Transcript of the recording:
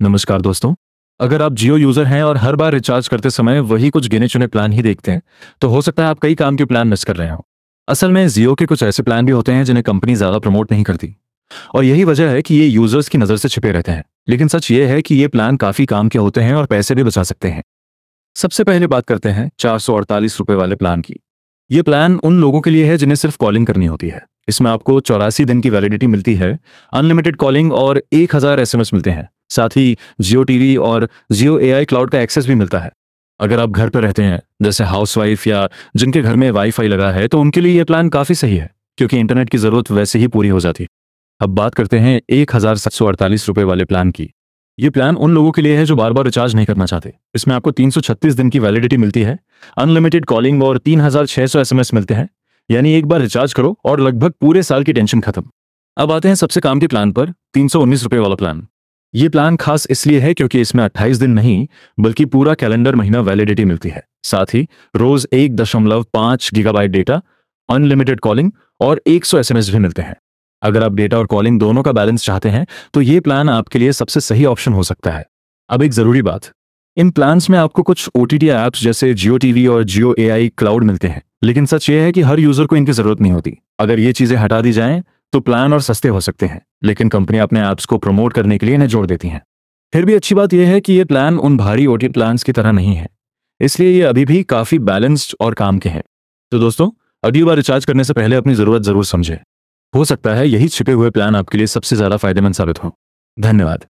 नमस्कार दोस्तों। अगर आप जियो यूज़र हैं और हर बार रिचार्ज करते समय वही कुछ गिने चुने प्लान ही देखते हैं तो हो सकता है आप कई काम के प्लान मिस कर रहे हो। असल में जियो के कुछ ऐसे प्लान भी होते हैं जिन्हें कंपनी ज़्यादा प्रमोट नहीं करती। और यही वजह है कि ये यूज़र्स की नज़र से छिपे रहते हैं। लेकिन सच ये है कि ये प्लान काफ़ी काम के होते हैं और पैसे भी बचा सकते हैं। सबसे पहले बात करते हैं चार सौ वाले प्लान की। ये प्लान उन लोगों के लिए है जिन्हें सिर्फ़ कॉलिंग करनी होती है। इसमें आपको चौरासी दिन की वैलिडिटी मिलती है, अनलिमिटेड कॉलिंग और एक हज़ार एसएमएस मिलते हैं। साथ ही जियो टीवी और जियो एआई क्लाउड का एक्सेस भी मिलता है। अगर आप घर पर रहते हैं, जैसे हाउसवाइफ या जिनके घर में वाईफाई लगा है तो उनके लिए यह प्लान काफ़ी सही है, क्योंकि इंटरनेट की ज़रूरत वैसे ही पूरी हो जाती है। अब बात करते हैं एक हज़ार सात सौ अड़तालीस रुपए वाले प्लान की। ये प्लान उन लोगों के लिए है जो बार बार रिचार्ज नहीं करना चाहते। इसमें आपको 336 दिन की वैलिडिटी मिलती है अनलिमिटेड कॉलिंग और 3600 एसएमएस मिलते हैं, यानी एक बार रिचार्ज करो और लगभग पूरे साल की टेंशन खत्म। अब आते हैं सबसे काम के प्लान पर, तीन सौ उन्नीस रुपए वाला प्लान ये प्लान खास इसलिए है क्योंकि इसमें 28 दिन नहीं, बल्कि पूरा कैलेंडर महीना वैलिडिटी मिलती है। साथ ही, रोज एक दशमलव पाँच गीगाबाइट डेटा अनलिमिटेड कॉलिंग और 100 एसएमएस भी मिलते हैं। अगर आप डेटा और कॉलिंग दोनों का बैलेंस चाहते हैं तो ये प्लान आपके लिए सबसे सही ऑप्शन हो सकता है। अब एक ज़रूरी बात, इन प्लान्स में आपको कुछ ओ टी जैसे जियो टीवी और जियो एआई क्लाउड मिलते हैं। लेकिन सच ये है कि हर यूज़र को इनकी ज़रूरत नहीं होती। अगर ये चीज़ें हटा दी जाएँ तो प्लान और सस्ते हो सकते हैं, लेकिन कंपनियाँ अपने ऐप्स को प्रमोट करने के लिए इन्हें जोड़ देती हैं। फिर भी अच्छी बात यह है कि ये प्लान उन भारी ओटी प्लान की तरह नहीं है। इसलिए ये अभी भी काफ़ी बैलेंस्ड और काम के हैं। तो दोस्तों, अगली बार रिचार्ज करने से पहले अपनी ज़रूरत ज़रूर समझें। हो सकता है यही छिपे हुए प्लान आपके लिए सबसे ज़्यादा फ़ायदेमंद साबित हो। धन्यवाद।